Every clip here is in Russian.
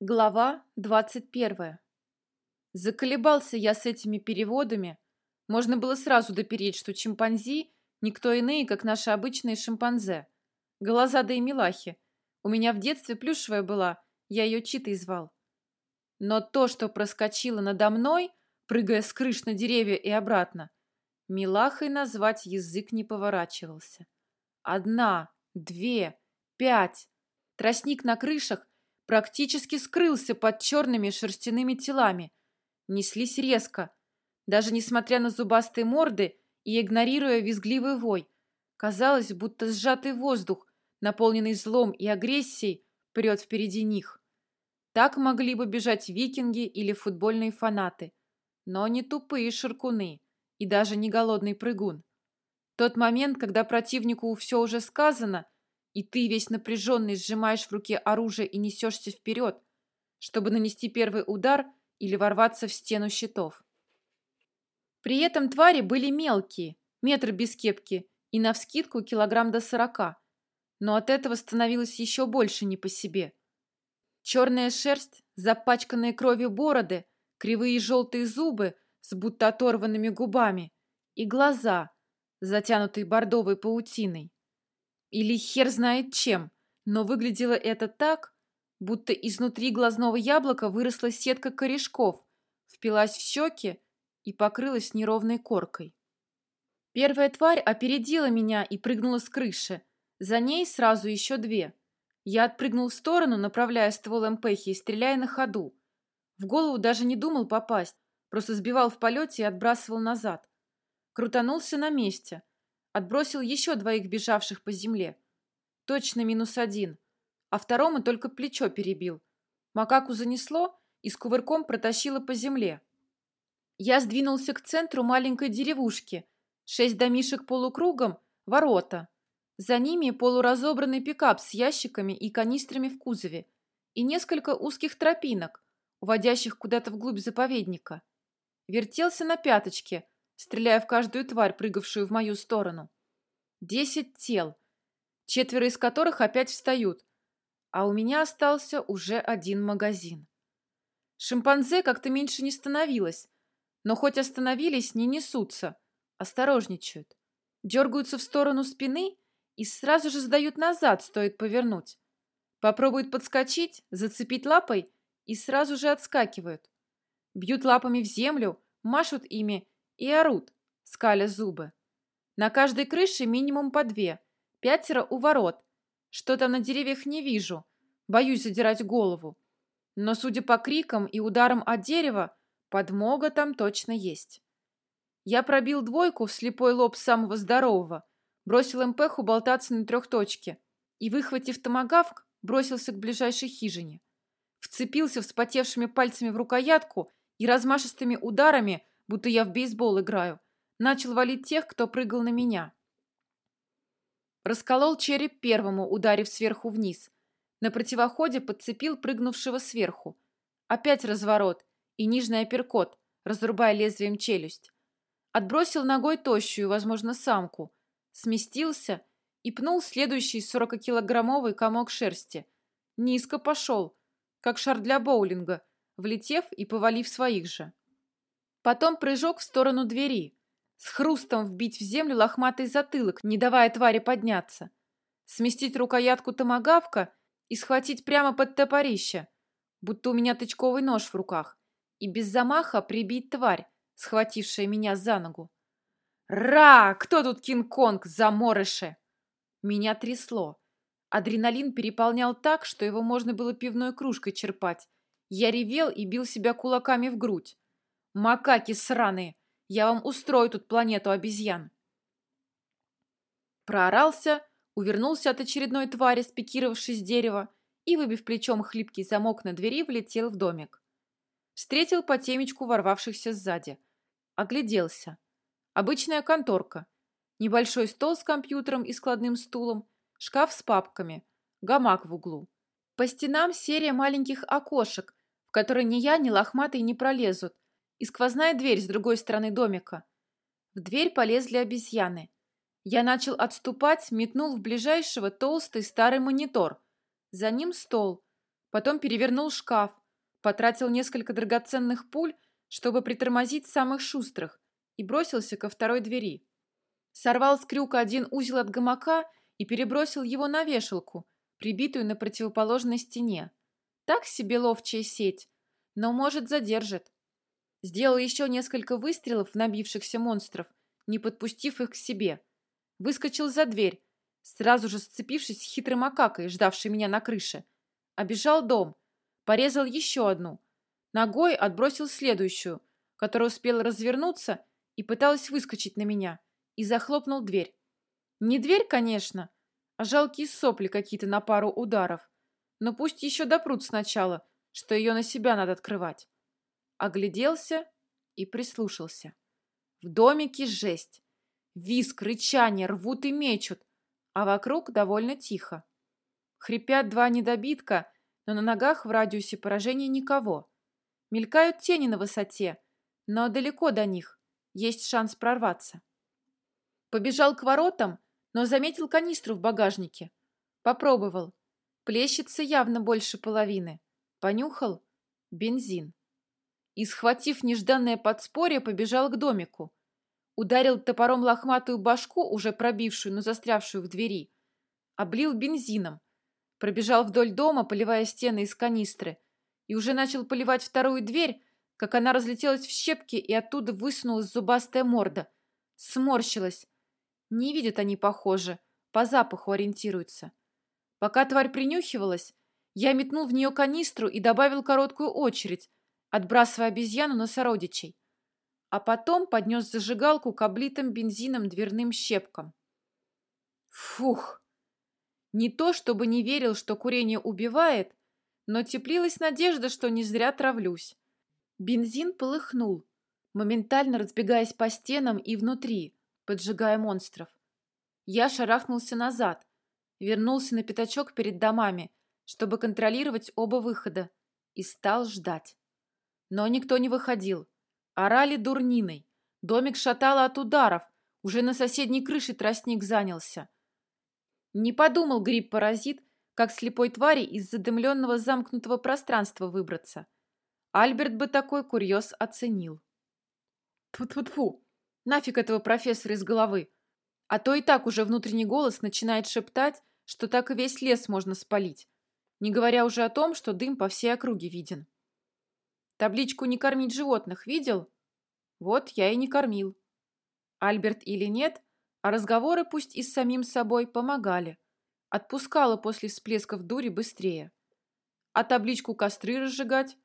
Глава двадцать первая. Заколебался я с этими переводами. Можно было сразу допереть, что чимпанзи никто иные, как наши обычные шимпанзе. Голозадые милахи. У меня в детстве плюшевая была, я ее Читой звал. Но то, что проскочило надо мной, прыгая с крыш на деревья и обратно, милахой назвать язык не поворачивался. Одна, две, пять. Тростник на крышах практически скрылся под черными шерстяными телами. Неслись резко, даже несмотря на зубастые морды и игнорируя визгливый вой. Казалось, будто сжатый воздух, наполненный злом и агрессией, прет впереди них. Так могли бы бежать викинги или футбольные фанаты, но не тупые ширкуны и даже не голодный прыгун. Тот момент, когда противнику все уже сказано – и ты весь напряженный сжимаешь в руке оружие и несешься вперед, чтобы нанести первый удар или ворваться в стену щитов. При этом твари были мелкие, метр без кепки и навскидку килограмм до сорока, но от этого становилось еще больше не по себе. Черная шерсть, запачканные кровью бороды, кривые желтые зубы с будто оторванными губами и глаза, затянутые бордовой паутиной. Или хер знает чем, но выглядело это так, будто изнутри глазного яблока выросла сетка корешков, впилась в щеки и покрылась неровной коркой. Первая тварь опередила меня и прыгнула с крыши. За ней сразу еще две. Я отпрыгнул в сторону, направляя ствол МПХи и стреляя на ходу. В голову даже не думал попасть, просто сбивал в полете и отбрасывал назад. Крутанулся на месте – Отбросил еще двоих бежавших по земле. Точно минус один. А второму только плечо перебил. Макаку занесло и с кувырком протащило по земле. Я сдвинулся к центру маленькой деревушки. Шесть домишек полукругом, ворота. За ними полуразобранный пикап с ящиками и канистрами в кузове и несколько узких тропинок, уводящих куда-то вглубь заповедника. Вертелся на пяточке, стреляя в каждую тварь, прыгавшую в мою сторону. Десять тел, четверо из которых опять встают, а у меня остался уже один магазин. Шимпанзе как-то меньше не становилось, но хоть остановились, не несутся, осторожничают, дергаются в сторону спины и сразу же сдают назад, стоит повернуть. Попробуют подскочить, зацепить лапой и сразу же отскакивают. Бьют лапами в землю, машут ими и орут, скаля зубы. На каждой крыше минимум по две, пятеро у ворот. Что там на деревьях не вижу, боюсь задирать голову. Но, судя по крикам и ударам от дерева, подмога там точно есть. Я пробил двойку в слепой лоб самого здорового, бросил МПХу болтаться на трехточке и, выхватив томагавк, бросился к ближайшей хижине. Вцепился вспотевшими пальцами в рукоятку и размашистыми ударами будто я в бейсбол играю. Начал валить тех, кто прыгал на меня. Расколол череп первому, ударив сверху вниз. На противоходе подцепил прыгнувшего сверху. Опять разворот и нижний апперкот, разрубая лезвием челюсть. Отбросил ногой тощую, возможно, самку. Сместился и пнул следующий 40-килограммовый комок шерсти. Низко пошел, как шар для боулинга, влетев и повалив своих же. Потом прыжок в сторону двери. С хрустом вбить в землю лохматый затылок, не давая твари подняться. Сместить рукоятку томагавка и схватить прямо под топорище, будто у меня тычковый нож в руках, и без замаха прибить тварь, схватившая меня за ногу. «Ра! Кто тут Кинг-Конг, заморыше?» Меня трясло. Адреналин переполнял так, что его можно было пивной кружкой черпать. Я ревел и бил себя кулаками в грудь. Макаки сраные! Я вам устрою тут планету обезьян!» Проорался, увернулся от очередной твари, спикировавшей с дерева, и, выбив плечом хлипкий замок на двери, влетел в домик. Встретил по темечку ворвавшихся сзади. Огляделся. Обычная конторка. Небольшой стол с компьютером и складным стулом, шкаф с папками, гамак в углу. По стенам серия маленьких окошек, в которые ни я, ни лохматый не пролезут, и сквозная дверь с другой стороны домика. В дверь полезли обезьяны. Я начал отступать, метнул в ближайшего толстый старый монитор. За ним стол. Потом перевернул шкаф, потратил несколько драгоценных пуль, чтобы притормозить самых шустрых, и бросился ко второй двери. Сорвал с крюка один узел от гамака и перебросил его на вешалку, прибитую на противоположной стене. Так себе ловчая сеть, но, может, задержит. Сделал еще несколько выстрелов в набившихся монстров, не подпустив их к себе. Выскочил за дверь, сразу же сцепившись с хитрым макакой, ждавшей меня на крыше. Обежал дом, порезал еще одну. Ногой отбросил следующую, которая успела развернуться и пыталась выскочить на меня, и захлопнул дверь. Не дверь, конечно, а жалкие сопли какие-то на пару ударов. Но пусть еще допрут сначала, что ее на себя надо открывать. Огляделся и прислушался. В домике жесть. Виск, рычание, рвут и мечут, а вокруг довольно тихо. Хрипят два недобитка, но на ногах в радиусе поражения никого. Мелькают тени на высоте, но далеко до них, есть шанс прорваться. Побежал к воротам, но заметил канистру в багажнике. Попробовал. Плещется явно больше половины. Понюхал — бензин. И, схватив нежданное подспорье, побежал к домику. Ударил топором лохматую башку, уже пробившую, но застрявшую в двери. Облил бензином. Пробежал вдоль дома, поливая стены из канистры. И уже начал поливать вторую дверь, как она разлетелась в щепки, и оттуда высунулась зубастая морда. Сморщилась. Не видят они, похоже, по запаху ориентируются. Пока тварь принюхивалась, я метнул в нее канистру и добавил короткую очередь, отбрасывая обезьяну на сородичей. А потом поднес зажигалку к облитым бензином дверным щепкам. Фух! Не то, чтобы не верил, что курение убивает, но теплилась надежда, что не зря травлюсь. Бензин полыхнул, моментально разбегаясь по стенам и внутри, поджигая монстров. Я шарахнулся назад, вернулся на пятачок перед домами, чтобы контролировать оба выхода, и стал ждать. Но никто не выходил. Орали дурниной. Домик шатало от ударов. Уже на соседней крыше тростник занялся. Не подумал гриб-паразит, как слепой твари из задымленного замкнутого пространства выбраться. Альберт бы такой курьез оценил. Тьфу-тьфу-тьфу! Нафиг этого профессора из головы! А то и так уже внутренний голос начинает шептать, что так и весь лес можно спалить, не говоря уже о том, что дым по всей округе виден. Табличку «Не кормить животных» видел? Вот я и не кормил. Альберт или нет, а разговоры, пусть и с самим собой, помогали. Отпускала после всплесков дури быстрее. А табличку «Костры разжигать»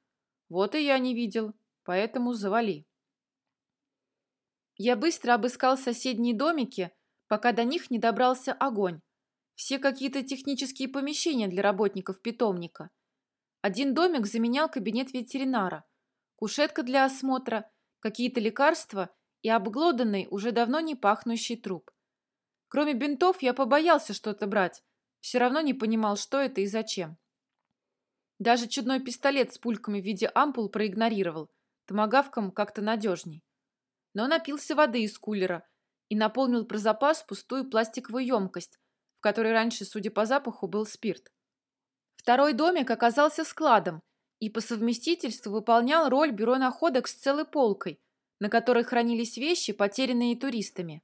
вот и я не видел, поэтому завали. Я быстро обыскал соседние домики, пока до них не добрался огонь. Все какие-то технические помещения для работников питомника. Один домик заменял кабинет ветеринара, кушетка для осмотра, какие-то лекарства и обглоданный, уже давно не пахнущий труп. Кроме бинтов я побоялся что-то брать, все равно не понимал, что это и зачем. Даже чудной пистолет с пульками в виде ампул проигнорировал, томогавком как-то надежней. Но напился воды из кулера и наполнил про запас пустую пластиковую емкость, в которой раньше, судя по запаху, был спирт. Второй домик оказался складом и по совместительству выполнял роль бюро находок с целой полкой, на которой хранились вещи, потерянные туристами.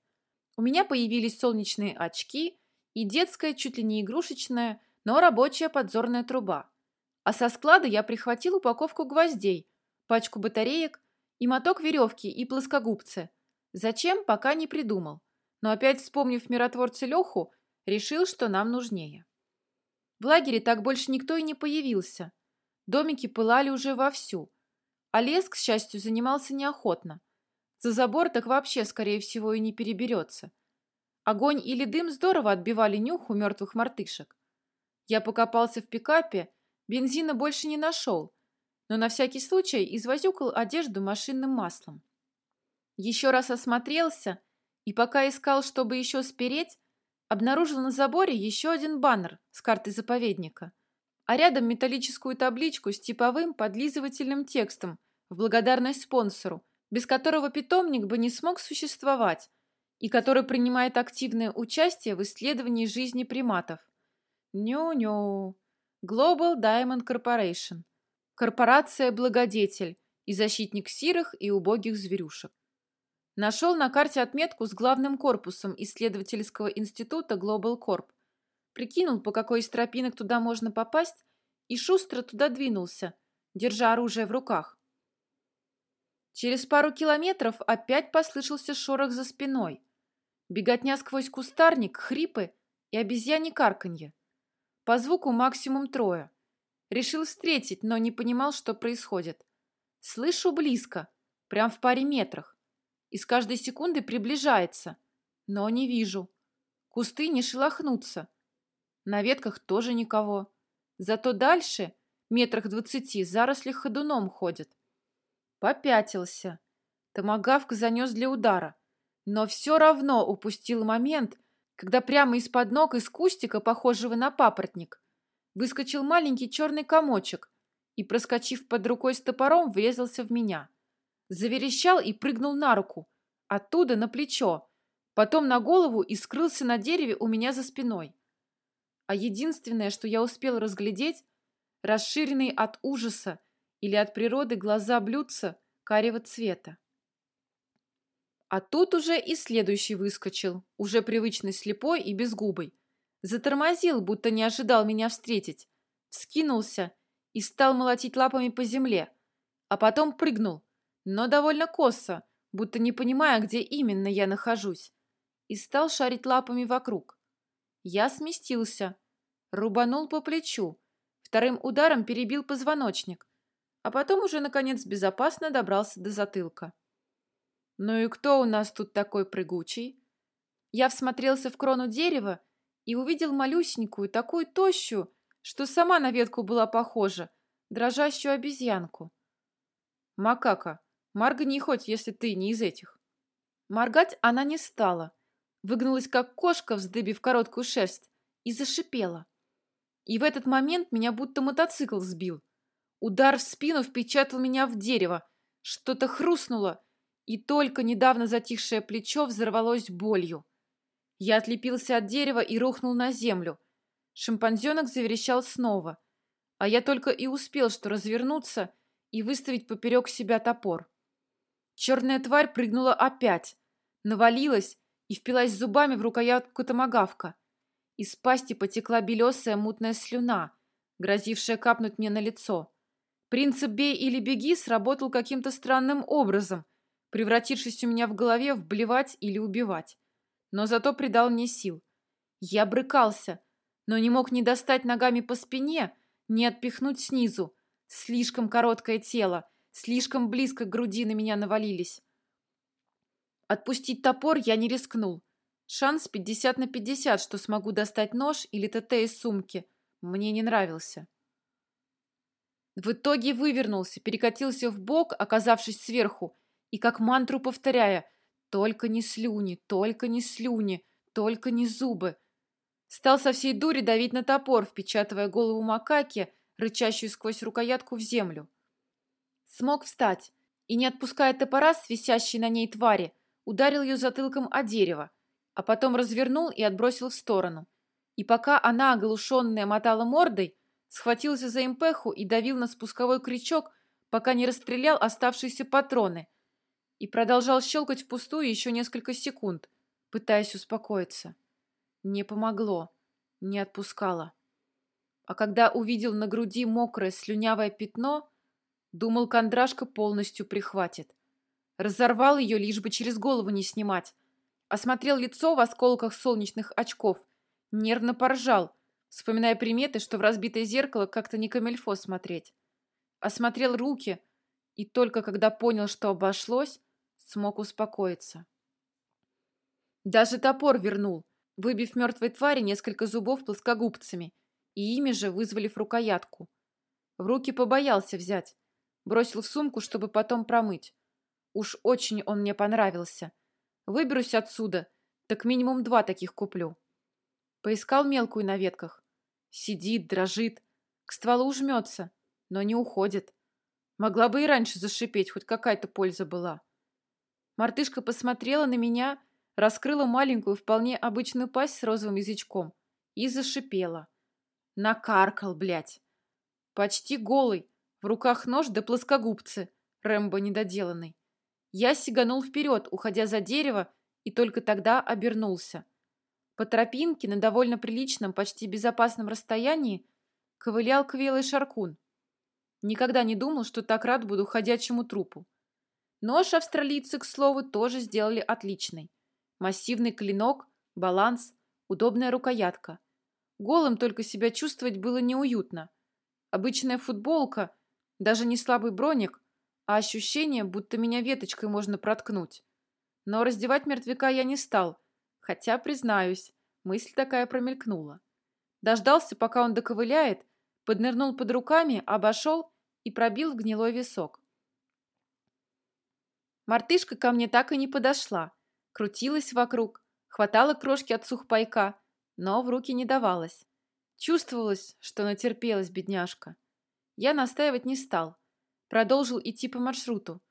У меня появились солнечные очки и детская, чуть ли не игрушечная, но рабочая подзорная труба. А со склада я прихватил упаковку гвоздей, пачку батареек и моток веревки и плоскогубцы. Зачем, пока не придумал. Но опять вспомнив миротворца Леху, Решил, что нам нужнее. В лагере так больше никто и не появился. Домики пылали уже вовсю. А лес, к счастью, занимался неохотно. За забор так вообще, скорее всего, и не переберется. Огонь или дым здорово отбивали нюх у мертвых мартышек. Я покопался в пикапе, бензина больше не нашел, но на всякий случай извозюкал одежду машинным маслом. Еще раз осмотрелся, и пока искал, чтобы еще спереть, обнаружил на заборе еще один баннер с картой заповедника, а рядом металлическую табличку с типовым подлизывательным текстом в благодарность спонсору, без которого питомник бы не смог существовать и который принимает активное участие в исследовании жизни приматов. Ню-ню. Global Diamond Corporation. Корпорация-благодетель и защитник сирых и убогих зверюшек. Нашел на карте отметку с главным корпусом исследовательского института Global Corp. Прикинул, по какой из тропинок туда можно попасть, и шустро туда двинулся, держа оружие в руках. Через пару километров опять послышался шорох за спиной. Беготня сквозь кустарник, хрипы и обезьяне карканье. По звуку максимум трое. Решил встретить, но не понимал, что происходит. Слышу близко, прям в паре метрах. И с каждой секунды приближается, но не вижу. Кусты не шелохнутся. На ветках тоже никого. Зато дальше, метрах двадцати, заросли ходуном ходят. Попятился. Томагавк занес для удара. Но все равно упустил момент, когда прямо из-под ног из кустика, похожего на папоротник, выскочил маленький черный комочек и, проскочив под рукой с топором, врезался в меня. Заверещал и прыгнул на руку, оттуда на плечо, потом на голову и скрылся на дереве у меня за спиной. А единственное, что я успел разглядеть, расширенные от ужаса или от природы глаза блюдца карего цвета. А тут уже и следующий выскочил, уже привычный слепой и безгубый. Затормозил, будто не ожидал меня встретить. Вскинулся и стал молотить лапами по земле. А потом прыгнул, но довольно косо, будто не понимая, где именно я нахожусь. И стал шарить лапами вокруг. Я сместился, рубанул по плечу, вторым ударом перебил позвоночник, а потом уже, наконец, безопасно добрался до затылка. «Ну и кто у нас тут такой прыгучий?» Я всмотрелся в крону дерева и увидел малюсенькую, такую тощую, что сама на ветку была похожа, дрожащую обезьянку. «Макака, моргни хоть, если ты не из этих». Моргать она не стала, выгнулась, как кошка, вздыбив короткую шерсть, и зашипела. И в этот момент меня будто мотоцикл сбил. Удар в спину впечатал меня в дерево, что-то хрустнуло, и только недавно затихшее плечо взорвалось болью. Я отлепился от дерева и рухнул на землю. Шимпанзенок заверещал снова, а я только и успел что развернуться и выставить поперек себя топор. Черная тварь прыгнула опять, навалилась и впилась зубами в рукоятку томагавка. Из пасти потекла белесая мутная слюна, грозившая капнуть мне на лицо. Принцип «бей или беги» сработал каким-то странным образом, превратившись у меня в голове в блевать или убивать но зато придал мне сил. Я брыкался, но не мог ни достать ногами по спине, ни отпихнуть снизу. Слишком короткое тело, слишком близко к груди на меня навалились. Отпустить топор я не рискнул. Шанс 50 на 50, что смогу достать нож или ТТ из сумки, мне не нравился. В итоге вывернулся, перекатился в бок, оказавшись сверху, и как мантру повторяя только не слюни, только не слюни, только не зубы. Стал со всей дури давить на топор, впечатывая голову макаки, рычащую сквозь рукоятку в землю. Смог встать и, не отпуская топора с висящей на ней твари, ударил ее затылком о дерево, а потом развернул и отбросил в сторону. И пока она, оглушенная, мотала мордой, схватился за импеху и давил на спусковой крючок, пока не расстрелял оставшиеся патроны – и продолжал щелкать впустую еще несколько секунд, пытаясь успокоиться. Не помогло, не отпускало. А когда увидел на груди мокрое слюнявое пятно, думал, кондрашка полностью прихватит. Разорвал ее, лишь бы через голову не снимать. Осмотрел лицо в осколках солнечных очков, нервно поржал, вспоминая приметы, что в разбитое зеркало как-то не камельфо смотреть. Осмотрел руки, и только когда понял, что обошлось, смог успокоиться. Даже топор вернул, выбив мертвой твари несколько зубов плоскогубцами и ими же вызволив рукоятку. В руки побоялся взять, бросил в сумку, чтобы потом промыть. Уж очень он мне понравился. Выберусь отсюда, так минимум два таких куплю. Поискал мелкую на ветках. Сидит, дрожит, к стволу жмется, но не уходит. Могла бы и раньше зашипеть, хоть какая-то польза была. Мартышка посмотрела на меня, раскрыла маленькую, вполне обычную пасть с розовым язычком и зашипела. Накаркал, блядь. Почти голый, в руках нож да плоскогубцы, Рэмбо недоделанный. Я сиганул вперед, уходя за дерево, и только тогда обернулся. По тропинке на довольно приличном, почти безопасном расстоянии ковылял квелый шаркун. Никогда не думал, что так рад буду ходячему трупу. Нож австралийцы, к слову, тоже сделали отличный. Массивный клинок, баланс, удобная рукоятка. Голым только себя чувствовать было неуютно. Обычная футболка, даже не слабый броник, а ощущение, будто меня веточкой можно проткнуть. Но раздевать мертвяка я не стал, хотя, признаюсь, мысль такая промелькнула. Дождался, пока он доковыляет, поднырнул под руками, обошел и пробил в гнилой висок. Мартышка ко мне так и не подошла, крутилась вокруг, хватала крошки от сухпайка, но в руки не давалась. Чувствовалось, что натерпелась бедняжка. Я настаивать не стал. Продолжил идти по маршруту,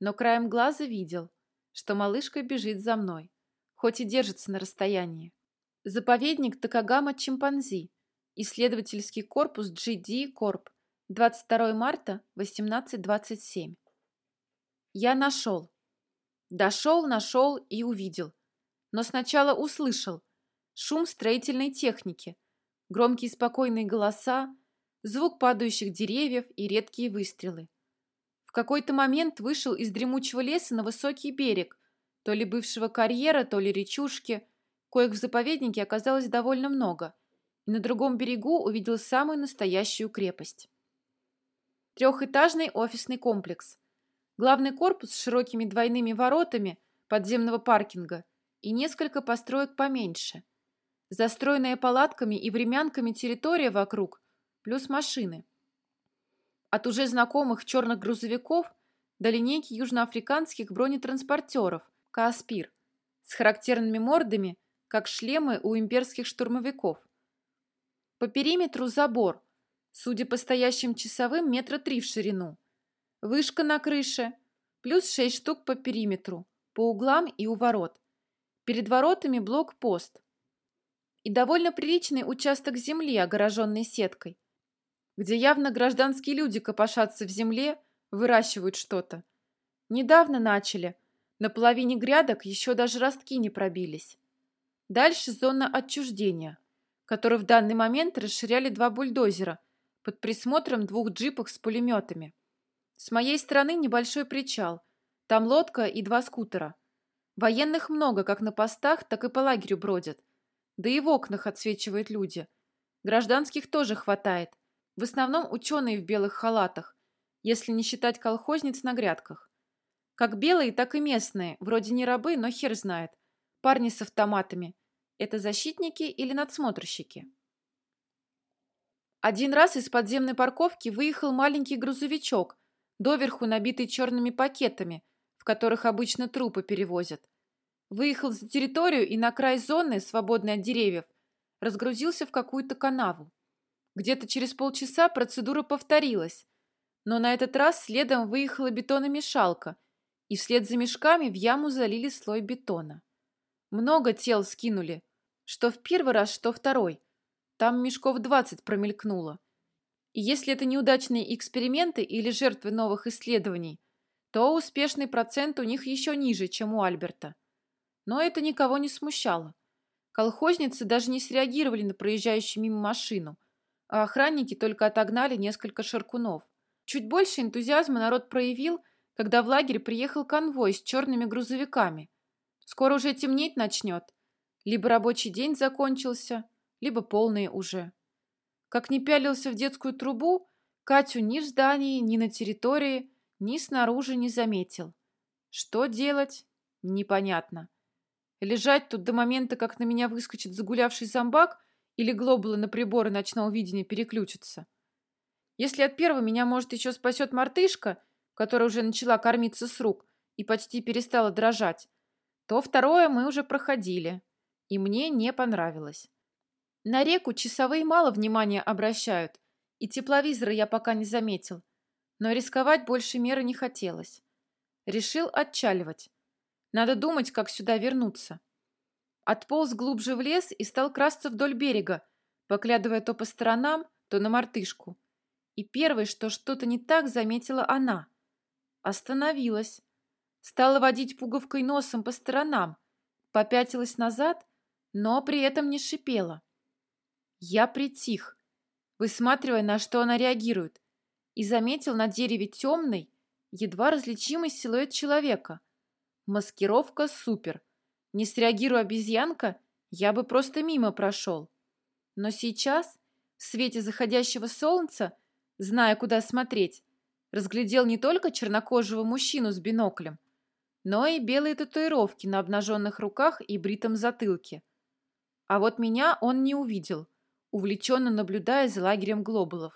но краем глаза видел, что малышка бежит за мной, хоть и держится на расстоянии. Заповедник Такагама-Чимпанзи, исследовательский корпус GD Корп, 22 марта, 1827. Я нашел. Дошел, нашел и увидел. Но сначала услышал – шум строительной техники, громкие спокойные голоса, звук падающих деревьев и редкие выстрелы. Какой-то момент вышел из дремучего леса на высокий берег, то ли бывшего карьера, то ли речушки, коих в заповеднике оказалось довольно много, и на другом берегу увидел самую настоящую крепость. Трехэтажный офисный комплекс. Главный корпус с широкими двойными воротами подземного паркинга и несколько построек поменьше – Застроенная палатками и времянками территория вокруг, плюс машины. От уже знакомых черных грузовиков до линейки южноафриканских бронетранспортеров «Кааспир» с характерными мордами, как шлемы у имперских штурмовиков. По периметру забор, судя по стоящим часовым, метра три в ширину. Вышка на крыше, плюс шесть штук по периметру, по углам и у ворот. Перед воротами блокпост, и довольно приличный участок земли, огороженный сеткой, где явно гражданские люди копошатся в земле, выращивают что-то. Недавно начали, на половине грядок еще даже ростки не пробились. Дальше зона отчуждения, которую в данный момент расширяли два бульдозера под присмотром двух джипов с пулеметами. С моей стороны небольшой причал, там лодка и два скутера. Военных много, как на постах, так и по лагерю бродят – да и в окнах отсвечивают люди. Гражданских тоже хватает. В основном ученые в белых халатах, если не считать колхозниц на грядках. Как белые, так и местные. Вроде не рабы, но хер знает. Парни с автоматами. Это защитники или надсмотрщики? Один раз из подземной парковки выехал маленький грузовичок, доверху набитый черными пакетами, в которых обычно трупы перевозят. Выехал за территорию и на край зоны, свободной от деревьев, разгрузился в какую-то канаву. Где-то через полчаса процедура повторилась, но на этот раз следом выехала бетономешалка, и вслед за мешками в яму залили слой бетона. Много тел скинули, что в первый раз, что второй. Там мешков двадцать промелькнуло. И если это неудачные эксперименты или жертвы новых исследований, то успешный процент у них еще ниже, чем у Альберта. Но это никого не смущало. Колхозницы даже не среагировали на проезжающую мимо машину, а охранники только отогнали несколько шаркунов. Чуть больше энтузиазма народ проявил, когда в лагерь приехал конвой с черными грузовиками. Скоро уже темнеть начнет. Либо рабочий день закончился, либо полный уже. Как не пялился в детскую трубу, Катю ни в здании, ни на территории, ни снаружи не заметил. Что делать? Непонятно. Лежать тут до момента, как на меня выскочит загулявший зомбак или глобулы на приборы ночного видения переключатся. Если от первого меня, может, еще спасет мартышка, которая уже начала кормиться с рук и почти перестала дрожать, то второе мы уже проходили, и мне не понравилось. На реку часовые мало внимания обращают, и тепловизора я пока не заметил, но рисковать больше меры не хотелось. Решил отчаливать. Надо думать, как сюда вернуться. Отполз глубже в лес и стал красться вдоль берега, поглядывая то по сторонам, то на мартышку. И первой, что что-то не так, заметила она. Остановилась. Стала водить пуговкой носом по сторонам, попятилась назад, но при этом не шипела. Я притих, высматривая, на что она реагирует, и заметил на дереве темный, едва различимый силуэт человека. Маскировка супер. Не среагируя обезьянка, я бы просто мимо прошел. Но сейчас, в свете заходящего солнца, зная, куда смотреть, разглядел не только чернокожего мужчину с биноклем, но и белые татуировки на обнаженных руках и бритом затылке. А вот меня он не увидел, увлеченно наблюдая за лагерем глобулов.